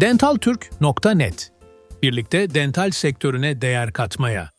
dentaltürk.net Birlikte dental sektörüne değer katmaya.